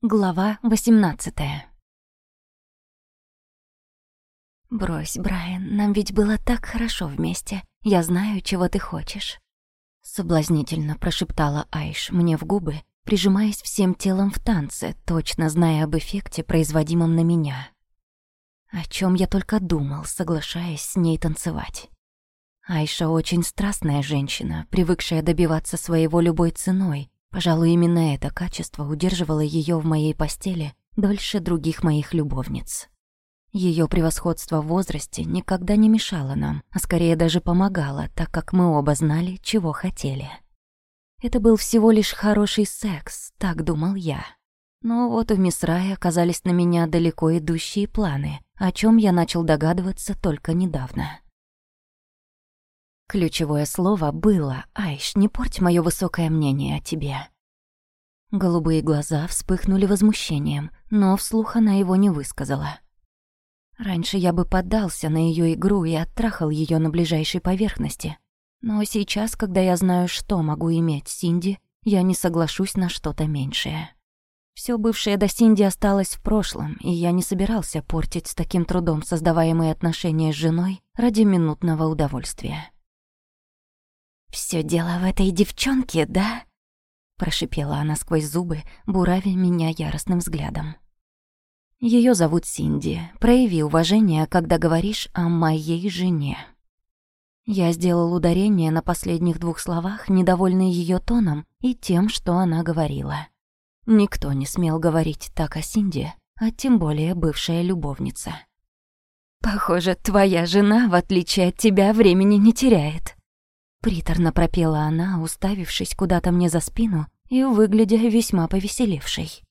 Глава 18 «Брось, Брайан, нам ведь было так хорошо вместе. Я знаю, чего ты хочешь». Соблазнительно прошептала Айш мне в губы, прижимаясь всем телом в танце, точно зная об эффекте, производимом на меня. О чем я только думал, соглашаясь с ней танцевать. Айша очень страстная женщина, привыкшая добиваться своего любой ценой, Пожалуй, именно это качество удерживало ее в моей постели дольше других моих любовниц. Ее превосходство в возрасте никогда не мешало нам, а скорее даже помогало, так как мы оба знали, чего хотели. Это был всего лишь хороший секс, так думал я. Но вот у мисс Рай оказались на меня далеко идущие планы, о чем я начал догадываться только недавно. Ключевое слово было «Айш, не порть мое высокое мнение о тебе». Голубые глаза вспыхнули возмущением, но вслух она его не высказала. Раньше я бы поддался на ее игру и оттрахал ее на ближайшей поверхности. Но сейчас, когда я знаю, что могу иметь Синди, я не соглашусь на что-то меньшее. Все бывшее до Синди осталось в прошлом, и я не собирался портить с таким трудом создаваемые отношения с женой ради минутного удовольствия. Все дело в этой девчонке, да?» Прошипела она сквозь зубы, буравя меня яростным взглядом. Ее зовут Синди. Прояви уважение, когда говоришь о моей жене». Я сделал ударение на последних двух словах, недовольный ее тоном и тем, что она говорила. Никто не смел говорить так о Синди, а тем более бывшая любовница. «Похоже, твоя жена, в отличие от тебя, времени не теряет», Приторно пропела она, уставившись куда-то мне за спину и выглядя весьма повеселевшей.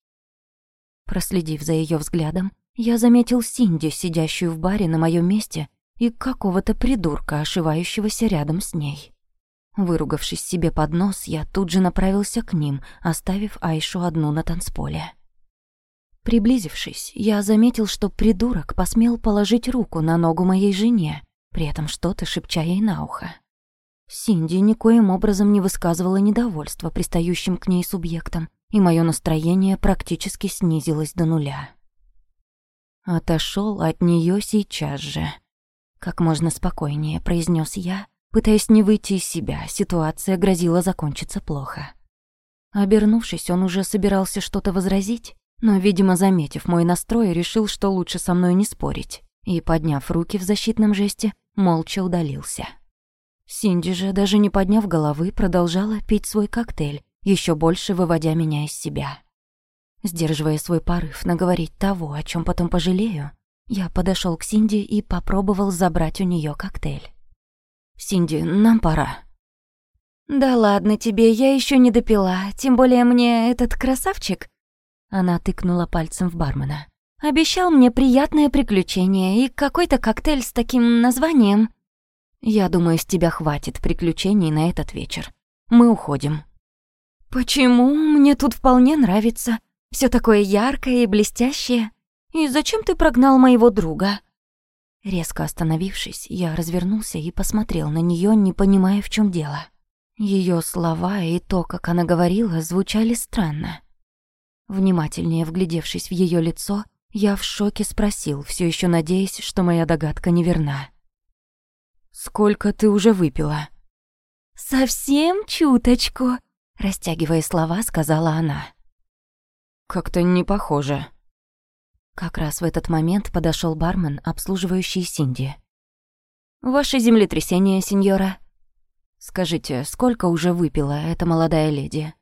Проследив за ее взглядом, я заметил Синди, сидящую в баре на моем месте, и какого-то придурка, ошивающегося рядом с ней. Выругавшись себе под нос, я тут же направился к ним, оставив Айшу одну на танцполе. Приблизившись, я заметил, что придурок посмел положить руку на ногу моей жене, при этом что-то шепча ей на ухо. Синди никоим образом не высказывала недовольства пристающим к ней субъектам, и мое настроение практически снизилось до нуля. Отошел от нее сейчас же. Как можно спокойнее, произнес я, пытаясь не выйти из себя, ситуация грозила закончиться плохо. Обернувшись, он уже собирался что-то возразить, но, видимо, заметив мой настрой, решил, что лучше со мной не спорить, и, подняв руки в защитном жесте, молча удалился. Синди же, даже не подняв головы, продолжала пить свой коктейль, еще больше выводя меня из себя. Сдерживая свой порыв наговорить того, о чем потом пожалею, я подошел к Синди и попробовал забрать у нее коктейль. «Синди, нам пора». «Да ладно тебе, я еще не допила, тем более мне этот красавчик...» Она тыкнула пальцем в бармена. «Обещал мне приятное приключение и какой-то коктейль с таким названием...» Я думаю, с тебя хватит приключений на этот вечер. Мы уходим. Почему? Мне тут вполне нравится. Все такое яркое и блестящее. И зачем ты прогнал моего друга? Резко остановившись, я развернулся и посмотрел на нее, не понимая, в чем дело. Ее слова и то, как она говорила, звучали странно. Внимательнее вглядевшись в ее лицо, я в шоке спросил, все еще надеясь, что моя догадка неверна. «Сколько ты уже выпила?» «Совсем чуточку», — растягивая слова, сказала она. «Как-то не похоже». Как раз в этот момент подошел бармен, обслуживающий Синди. «Ваше землетрясение, сеньора». «Скажите, сколько уже выпила эта молодая леди?»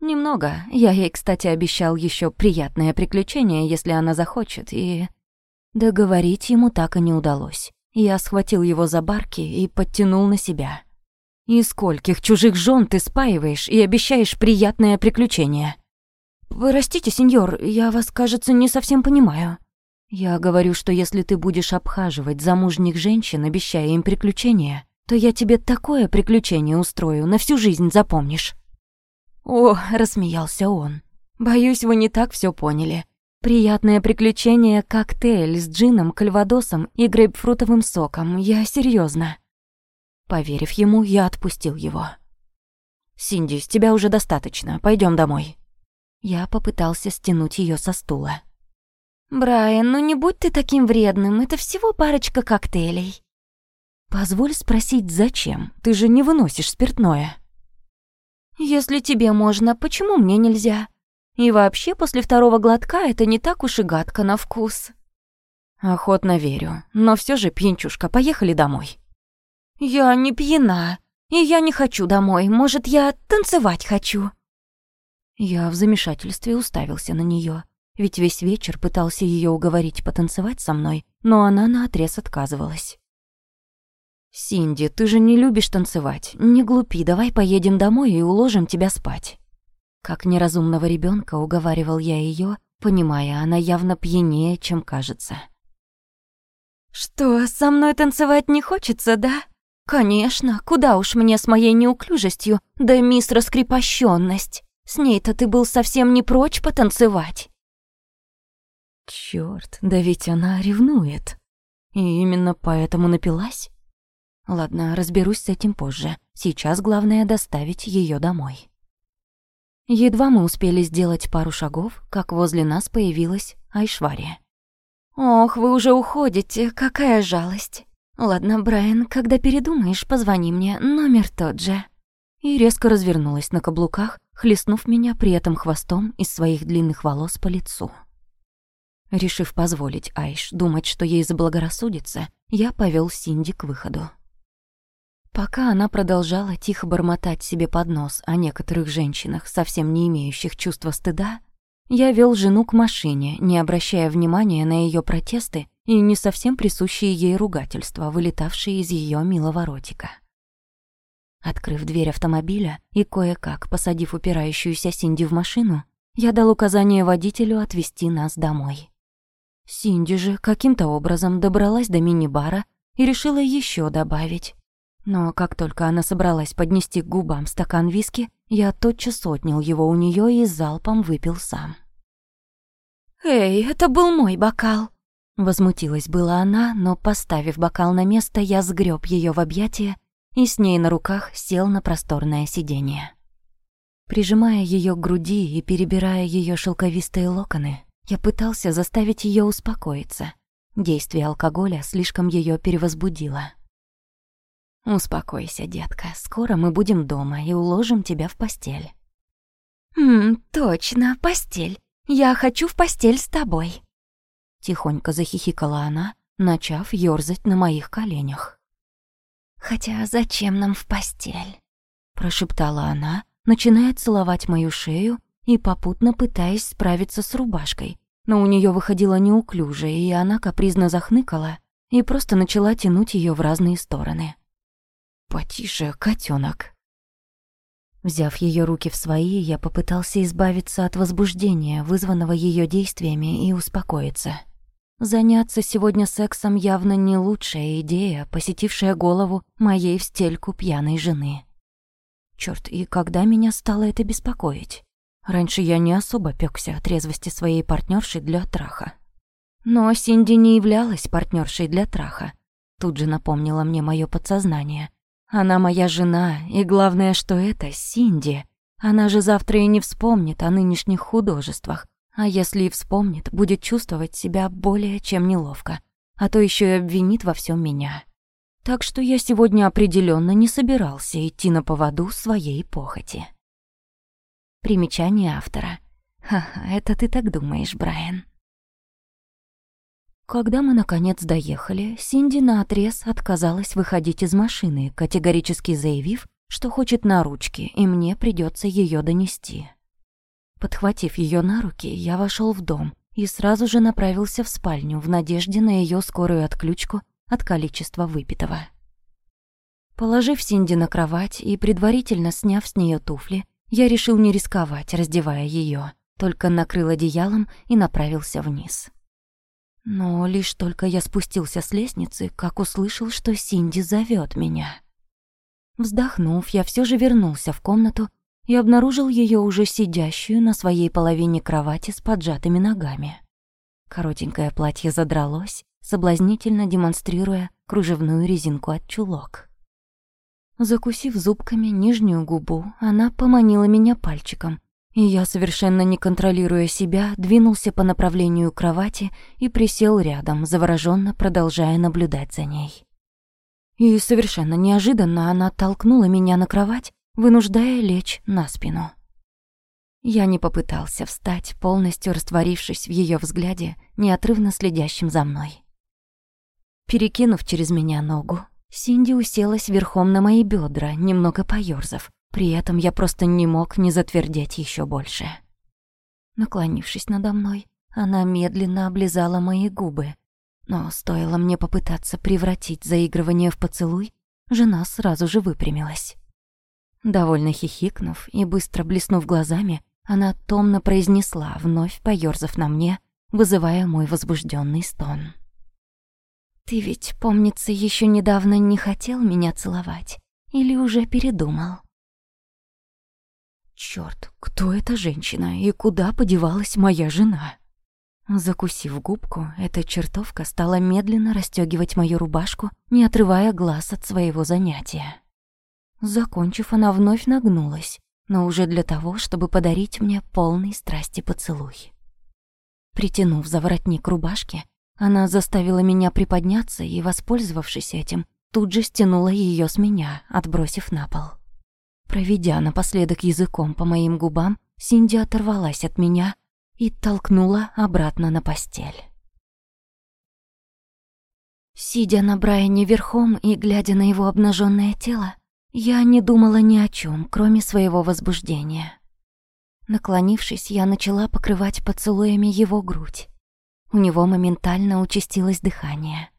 «Немного. Я ей, кстати, обещал еще приятное приключение, если она захочет, и...» Договорить ему так и не удалось. Я схватил его за барки и подтянул на себя. «И скольких чужих жен ты спаиваешь и обещаешь приятное приключение?» «Простите, сеньор, я вас, кажется, не совсем понимаю». «Я говорю, что если ты будешь обхаживать замужних женщин, обещая им приключения, то я тебе такое приключение устрою, на всю жизнь запомнишь». «О», — рассмеялся он, — «боюсь, вы не так все поняли. Приятное приключение коктейль с джином, кальвадосом и грейпфрутовым соком. Я серьезно. Поверив ему, я отпустил его. «Синди, с тебя уже достаточно. Пойдем домой». Я попытался стянуть ее со стула. «Брайан, ну не будь ты таким вредным, это всего парочка коктейлей». «Позволь спросить, зачем? Ты же не выносишь спиртное». «Если тебе можно, почему мне нельзя? И вообще, после второго глотка это не так уж и гадко на вкус». «Охотно верю, но все же, пьянчушка, поехали домой». «Я не пьяна, и я не хочу домой. Может, я танцевать хочу?» Я в замешательстве уставился на нее. Ведь весь вечер пытался ее уговорить потанцевать со мной, но она наотрез отказывалась. «Синди, ты же не любишь танцевать. Не глупи, давай поедем домой и уложим тебя спать». Как неразумного ребенка уговаривал я ее, понимая, она явно пьянее, чем кажется. «Что, со мной танцевать не хочется, да? Конечно, куда уж мне с моей неуклюжестью, да мисс раскрепощенность. С ней-то ты был совсем не прочь потанцевать». Чёрт, да ведь она ревнует. И именно поэтому напилась? Ладно, разберусь с этим позже. Сейчас главное доставить её домой. Едва мы успели сделать пару шагов, как возле нас появилась Айшвария. «Ох, вы уже уходите, какая жалость. Ладно, Брайан, когда передумаешь, позвони мне, номер тот же». И резко развернулась на каблуках, хлестнув меня при этом хвостом из своих длинных волос по лицу. Решив позволить Айш думать, что ей заблагорассудится, я повел Синди к выходу. Пока она продолжала тихо бормотать себе под нос о некоторых женщинах, совсем не имеющих чувства стыда, я вел жену к машине, не обращая внимания на ее протесты и не совсем присущие ей ругательства, вылетавшие из ее милого ротика. Открыв дверь автомобиля и кое-как посадив упирающуюся Синди в машину, я дал указание водителю отвезти нас домой. Синди же каким-то образом добралась до мини-бара и решила еще добавить. Но как только она собралась поднести к губам стакан виски, я тотчас отнял его у нее и залпом выпил сам. «Эй, это был мой бокал!» Возмутилась была она, но, поставив бокал на место, я сгреб ее в объятия и с ней на руках сел на просторное сиденье. Прижимая ее к груди и перебирая ее шелковистые локоны, я пытался заставить ее успокоиться. Действие алкоголя слишком ее перевозбудило. «Успокойся, детка, скоро мы будем дома и уложим тебя в постель». «Ммм, точно, постель. Я хочу в постель с тобой». Тихонько захихикала она, начав ёрзать на моих коленях. «Хотя зачем нам в постель?» Прошептала она, начиная целовать мою шею и попутно пытаясь справиться с рубашкой. Но у нее выходило неуклюже, и она капризно захныкала и просто начала тянуть ее в разные стороны. «Потише, котенок. Взяв ее руки в свои, я попытался избавиться от возбуждения, вызванного ее действиями, и успокоиться. Заняться сегодня сексом явно не лучшая идея, посетившая голову моей в стельку пьяной жены. Черт, и когда меня стало это беспокоить? Раньше я не особо пёкся от трезвости своей партнерши для траха. Но Синди не являлась партнершей для траха. Тут же напомнило мне мое подсознание. Она моя жена, и главное, что это Синди. Она же завтра и не вспомнит о нынешних художествах. А если и вспомнит, будет чувствовать себя более чем неловко. А то еще и обвинит во всем меня. Так что я сегодня определенно не собирался идти на поводу своей похоти. Примечание автора. Ха-ха, это ты так думаешь, Брайан. Когда мы наконец доехали, Синди наотрез отказалась выходить из машины, категорически заявив, что хочет на ручки, и мне придется ее донести. Подхватив ее на руки, я вошел в дом и сразу же направился в спальню в надежде на ее скорую отключку от количества выпитого. Положив Синди на кровать и предварительно сняв с нее туфли, я решил не рисковать, раздевая ее, только накрыл одеялом и направился вниз. Но лишь только я спустился с лестницы, как услышал, что Синди зовет меня. Вздохнув, я все же вернулся в комнату и обнаружил ее уже сидящую на своей половине кровати с поджатыми ногами. Коротенькое платье задралось, соблазнительно демонстрируя кружевную резинку от чулок. Закусив зубками нижнюю губу, она поманила меня пальчиком, И я, совершенно не контролируя себя, двинулся по направлению кровати и присел рядом, завороженно продолжая наблюдать за ней. И совершенно неожиданно она толкнула меня на кровать, вынуждая лечь на спину. Я не попытался встать, полностью растворившись в ее взгляде, неотрывно следящим за мной. Перекинув через меня ногу, Синди уселась верхом на мои бедра, немного поёрзав. При этом я просто не мог не затвердеть еще больше. Наклонившись надо мной, она медленно облизала мои губы. Но стоило мне попытаться превратить заигрывание в поцелуй, жена сразу же выпрямилась. Довольно хихикнув и быстро блеснув глазами, она томно произнесла, вновь поёрзав на мне, вызывая мой возбужденный стон. «Ты ведь, помнится, еще недавно не хотел меня целовать? Или уже передумал?» Черт, кто эта женщина и куда подевалась моя жена? Закусив губку, эта чертовка стала медленно расстегивать мою рубашку, не отрывая глаз от своего занятия. Закончив, она вновь нагнулась, но уже для того, чтобы подарить мне полный страсти поцелуй. Притянув за воротник рубашки, она заставила меня приподняться и, воспользовавшись этим, тут же стянула ее с меня, отбросив на пол. Проведя напоследок языком по моим губам, Синди оторвалась от меня и толкнула обратно на постель. Сидя на Брайане верхом и глядя на его обнаженное тело, я не думала ни о чем, кроме своего возбуждения. Наклонившись, я начала покрывать поцелуями его грудь. У него моментально участилось дыхание.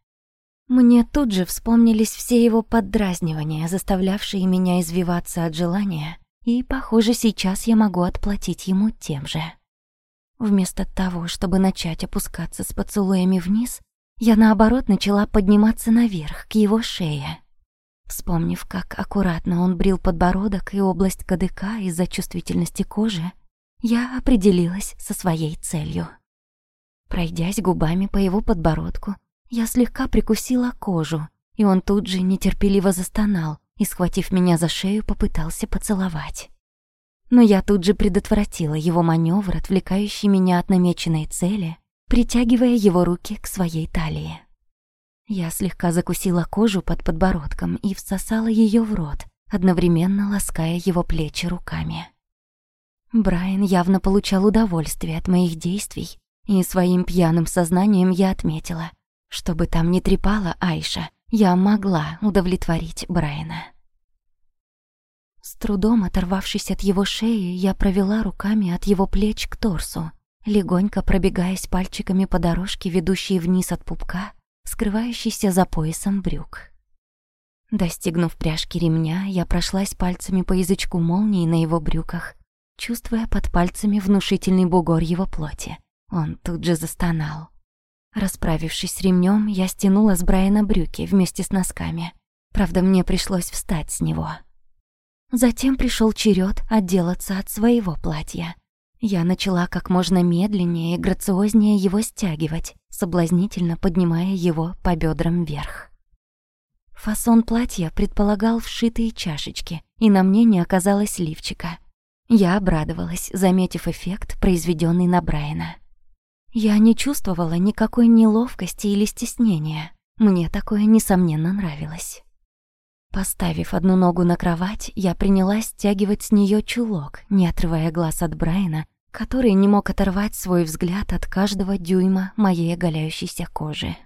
Мне тут же вспомнились все его поддразнивания, заставлявшие меня извиваться от желания, и, похоже, сейчас я могу отплатить ему тем же. Вместо того, чтобы начать опускаться с поцелуями вниз, я, наоборот, начала подниматься наверх, к его шее. Вспомнив, как аккуратно он брил подбородок и область кадыка из-за чувствительности кожи, я определилась со своей целью. Пройдясь губами по его подбородку, я слегка прикусила кожу, и он тут же нетерпеливо застонал и, схватив меня за шею, попытался поцеловать. Но я тут же предотвратила его маневр, отвлекающий меня от намеченной цели, притягивая его руки к своей талии. Я слегка закусила кожу под подбородком и всосала ее в рот, одновременно лаская его плечи руками. Брайан явно получал удовольствие от моих действий и своим пьяным сознанием я отметила, чтобы там не трепала Айша, я могла удовлетворить Брайана. С трудом оторвавшись от его шеи, я провела руками от его плеч к торсу, легонько пробегаясь пальчиками по дорожке, ведущей вниз от пупка, скрывающейся за поясом брюк. Достигнув пряжки ремня, я прошлась пальцами по язычку молнии на его брюках, чувствуя под пальцами внушительный бугор его плоти. Он тут же застонал. Расправившись с ремнем, я стянула с Брайана брюки вместе с носками. Правда, мне пришлось встать с него. Затем пришел черед отделаться от своего платья. Я начала как можно медленнее и грациознее его стягивать, соблазнительно поднимая его по бедрам вверх. Фасон платья предполагал вшитые чашечки, и на мне не оказалось лифчика. Я обрадовалась, заметив эффект, произведенный на Брайана. Я не чувствовала никакой неловкости или стеснения. Мне такое, несомненно, нравилось. Поставив одну ногу на кровать, я принялась стягивать с нее чулок, не отрывая глаз от Брайана, который не мог оторвать свой взгляд от каждого дюйма моей оголяющейся кожи.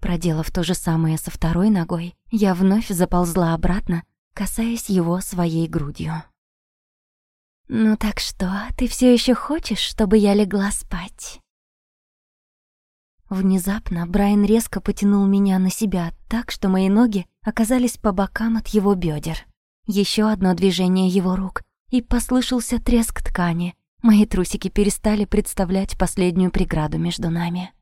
Проделав то же самое со второй ногой, я вновь заползла обратно, касаясь его своей грудью. «Ну так что, ты все еще хочешь, чтобы я легла спать?» Внезапно Брайан резко потянул меня на себя так, что мои ноги оказались по бокам от его бедер. Еще одно движение его рук, и послышался треск ткани. Мои трусики перестали представлять последнюю преграду между нами.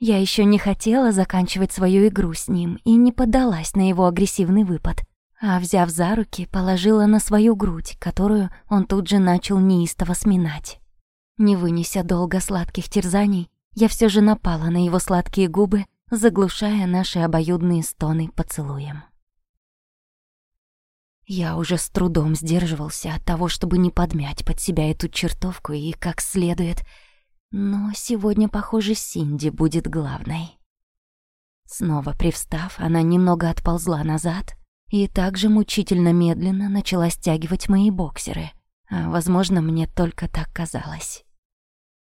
Я еще не хотела заканчивать свою игру с ним и не поддалась на его агрессивный выпад, а, взяв за руки, положила на свою грудь, которую он тут же начал неистово сминать. Не вынеся долго сладких терзаний, я все же напала на его сладкие губы, заглушая наши обоюдные стоны поцелуем. Я уже с трудом сдерживался от того, чтобы не подмять под себя эту чертовку и как следует. Но сегодня, похоже, Синди будет главной. Снова привстав, она немного отползла назад и также мучительно медленно начала стягивать мои боксеры. А, возможно, мне только так казалось.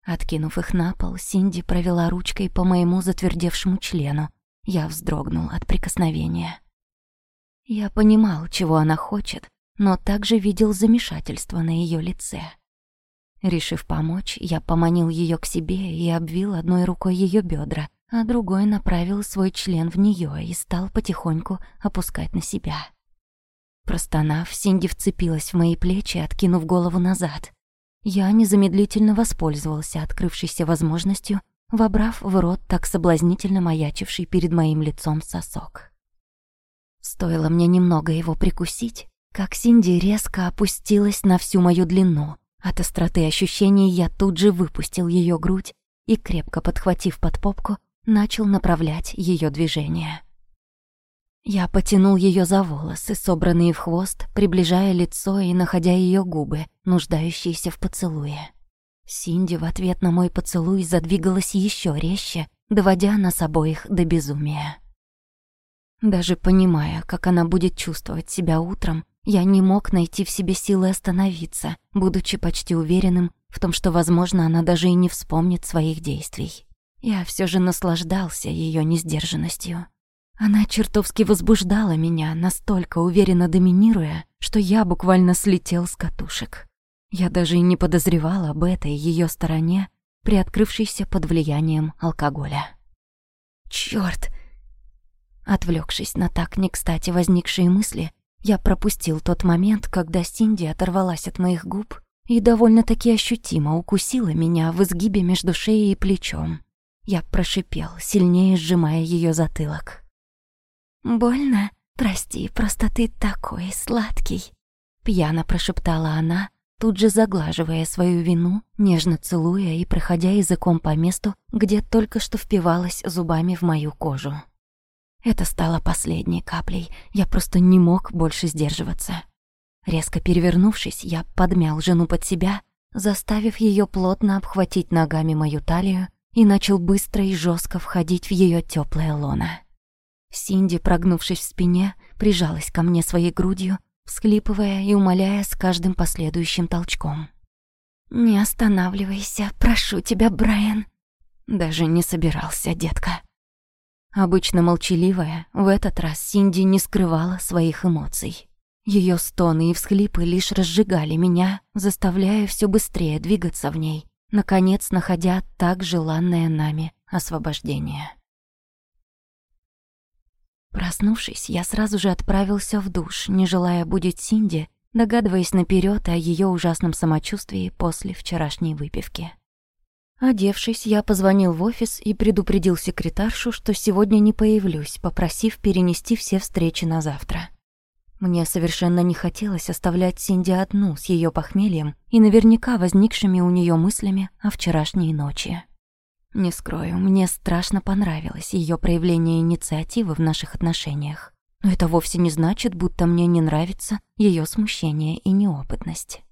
Откинув их на пол, Синди провела ручкой по моему затвердевшему члену. Я вздрогнул от прикосновения. Я понимал, чего она хочет, но также видел замешательство на ее лице. Решив помочь, я поманил ее к себе и обвил одной рукой ее бедра, а другой направил свой член в нее и стал потихоньку опускать на себя. Простонав, Синди вцепилась в мои плечи, откинув голову назад. Я незамедлительно воспользовался открывшейся возможностью, вобрав в рот так соблазнительно маячивший перед моим лицом сосок. Стоило мне немного его прикусить, как Синди резко опустилась на всю мою длину. От остроты ощущений я тут же выпустил ее грудь и, крепко подхватив под попку, начал направлять ее движение. Я потянул ее за волосы, собранные в хвост, приближая лицо и находя ее губы, нуждающиеся в поцелуе. Синди в ответ на мой поцелуй задвигалась еще резче, доводя нас обоих до безумия. Даже понимая, как она будет чувствовать себя утром, я не мог найти в себе силы остановиться, будучи почти уверенным в том, что, возможно, она даже и не вспомнит своих действий. Я все же наслаждался ее несдержанностью. Она чертовски возбуждала меня, настолько уверенно доминируя, что я буквально слетел с катушек. Я даже и не подозревал об этой ее стороне, приоткрывшейся под влиянием алкоголя. Черт! Отвлекшись на так не кстати возникшие мысли, я пропустил тот момент, когда Синди оторвалась от моих губ и довольно-таки ощутимо укусила меня в изгибе между шеей и плечом. Я прошипел, сильнее сжимая ее затылок. «Больно? Прости, просто ты такой сладкий», — пьяно прошептала она, тут же заглаживая свою вину, нежно целуя и проходя языком по месту, где только что впивалась зубами в мою кожу. Это стало последней каплей, я просто не мог больше сдерживаться. Резко перевернувшись, я подмял жену под себя, заставив ее плотно обхватить ногами мою талию и начал быстро и жестко входить в ее теплое лоно. Синди, прогнувшись в спине, прижалась ко мне своей грудью, всхлипывая и умоляя с каждым последующим толчком. «Не останавливайся, прошу тебя, Брайан». Даже не собирался, детка. Обычно молчаливая, в этот раз Синди не скрывала своих эмоций. Ее стоны и всхлипы лишь разжигали меня, заставляя все быстрее двигаться в ней, наконец находя так желанное нами освобождение. Проснувшись, я сразу же отправился в душ, не желая будить Синди, догадываясь наперед о ее ужасном самочувствии после вчерашней выпивки. Одевшись, я позвонил в офис и предупредил секретаршу, что сегодня не появлюсь, попросив перенести все встречи на завтра. Мне совершенно не хотелось оставлять Синди одну с ее похмельем и наверняка возникшими у нее мыслями о вчерашней ночи. Не скрою, мне страшно понравилось ее проявление инициативы в наших отношениях. Но это вовсе не значит, будто мне не нравится ее смущение и неопытность.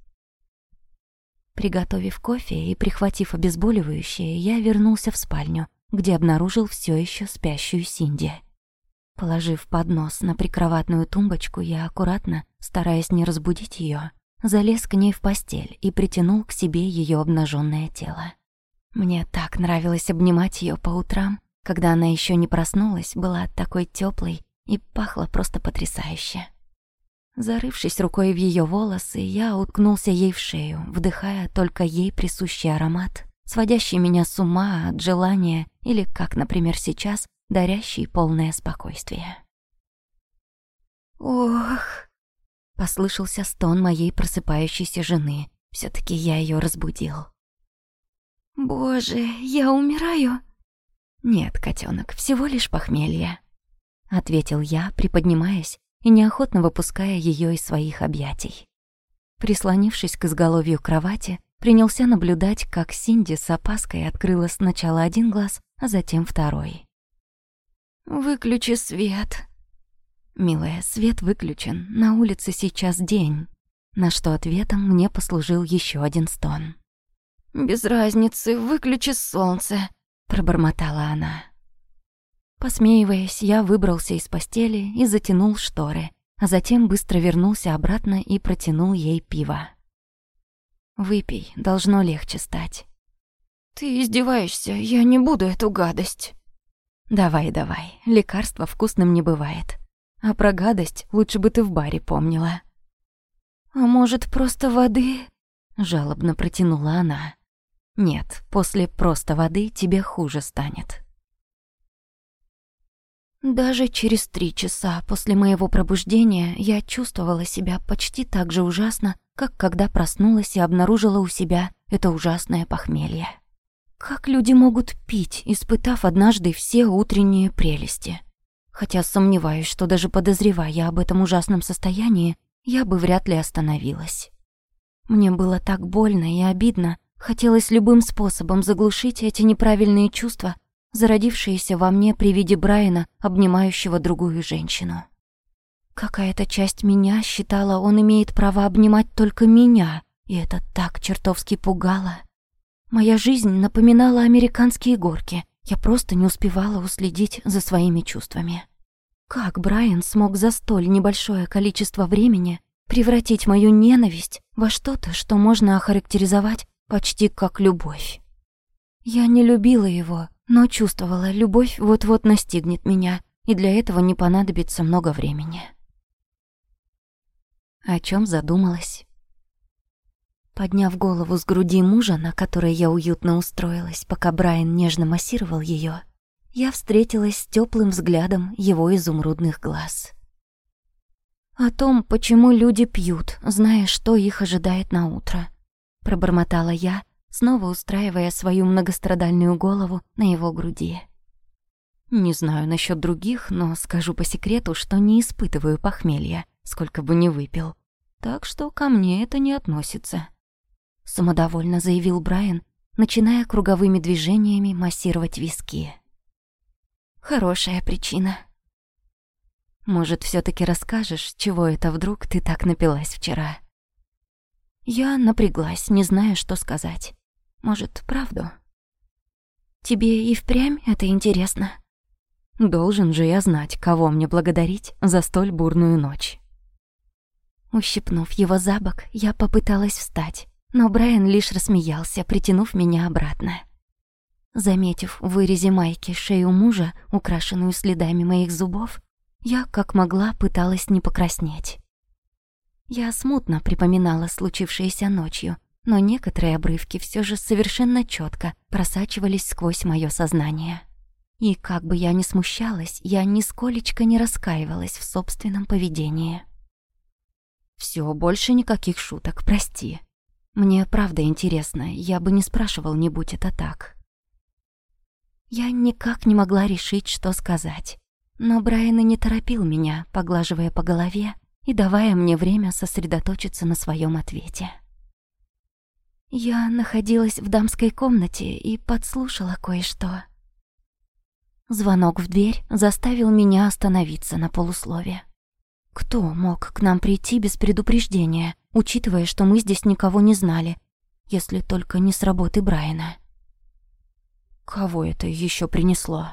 Приготовив кофе и прихватив обезболивающее, я вернулся в спальню, где обнаружил все еще спящую Синди. Положив поднос на прикроватную тумбочку, я аккуратно, стараясь не разбудить ее, залез к ней в постель и притянул к себе ее обнаженное тело. Мне так нравилось обнимать ее по утрам, когда она еще не проснулась, была такой теплой и пахла просто потрясающе. Зарывшись рукой в ее волосы, я уткнулся ей в шею, вдыхая только ей присущий аромат, сводящий меня с ума от желания или, как, например, сейчас, дарящий полное спокойствие. «Ох!» — послышался стон моей просыпающейся жены. все таки я ее разбудил. «Боже, я умираю?» «Нет, котенок, всего лишь похмелье», — ответил я, приподнимаясь и неохотно выпуская ее из своих объятий. Прислонившись к изголовью кровати, принялся наблюдать, как Синди с опаской открыла сначала один глаз, а затем второй. «Выключи свет», «Милая, свет выключен, на улице сейчас день». На что ответом мне послужил еще один стон. «Без разницы, выключи солнце», — пробормотала она. Посмеиваясь, я выбрался из постели и затянул шторы, а затем быстро вернулся обратно и протянул ей пиво. «Выпей, должно легче стать». «Ты издеваешься, я не буду эту гадость». «Давай, давай, лекарства вкусным не бывает. А про гадость лучше бы ты в баре помнила». «А может, просто воды?» — жалобно протянула она. «Нет, после просто воды тебе хуже станет». Даже через три часа после моего пробуждения я чувствовала себя почти так же ужасно, как когда проснулась и обнаружила у себя это ужасное похмелье. Как люди могут пить, испытав однажды все утренние прелести? Хотя сомневаюсь, что даже подозревая об этом ужасном состоянии, я бы вряд ли остановилась. Мне было так больно и обидно, хотелось любым способом заглушить эти неправильные чувства, зародившиеся во мне при виде Брайана, обнимающего другую женщину. Какая-то часть меня считала, он имеет право обнимать только меня, и это так чертовски пугало. Моя жизнь напоминала американские горки, я просто не успевала уследить за своими чувствами. Как Брайан смог за столь небольшое количество времени превратить мою ненависть во что-то, что можно охарактеризовать почти как любовь? Я не любила его, но чувствовала, любовь вот-вот настигнет меня, и для этого не понадобится много времени. О чем задумалась? Подняв голову с груди мужа, на которой я уютно устроилась, пока Брайан нежно массировал ее, я встретилась с теплым взглядом его изумрудных глаз. «О том, почему люди пьют, зная, что их ожидает на утро», — пробормотала я, снова устраивая свою многострадальную голову на его груди. Не знаю насчет других, но скажу по секрету, что не испытываю похмелья, сколько бы ни выпил. Так что ко мне это не относится. Самодовольно заявил Брайан, начиная круговыми движениями массировать виски. Хорошая причина. Может, все таки расскажешь, чего это вдруг ты так напилась вчера? Я напряглась, не зная, что сказать. Может, правду? Тебе и впрямь это интересно? Должен же я знать, кого мне благодарить за столь бурную ночь. Ущипнув его за бок, я попыталась встать, но Брайан лишь рассмеялся, притянув меня обратно. Заметив в вырезе майки шею мужа, украшенную следами моих зубов, я, как могла, пыталась не покраснеть. Я смутно припоминала случившееся ночью, но некоторые обрывки все же совершенно четко просачивались сквозь мое сознание. И как бы я ни смущалась, я нисколечко не раскаивалась в собственном поведении. Все, больше никаких шуток, прости. Мне правда интересно, я бы не спрашивал, не будь это так. Я никак не могла решить, что сказать. Но Брайан и не торопил меня, поглаживая по голове и давая мне время сосредоточиться на своем ответе. Я находилась в дамской комнате и подслушала кое-что. Звонок в дверь заставил меня остановиться на полуслове. Кто мог к нам прийти без предупреждения, учитывая, что мы здесь никого не знали, если только не с работы Брайана? Кого это еще принесло?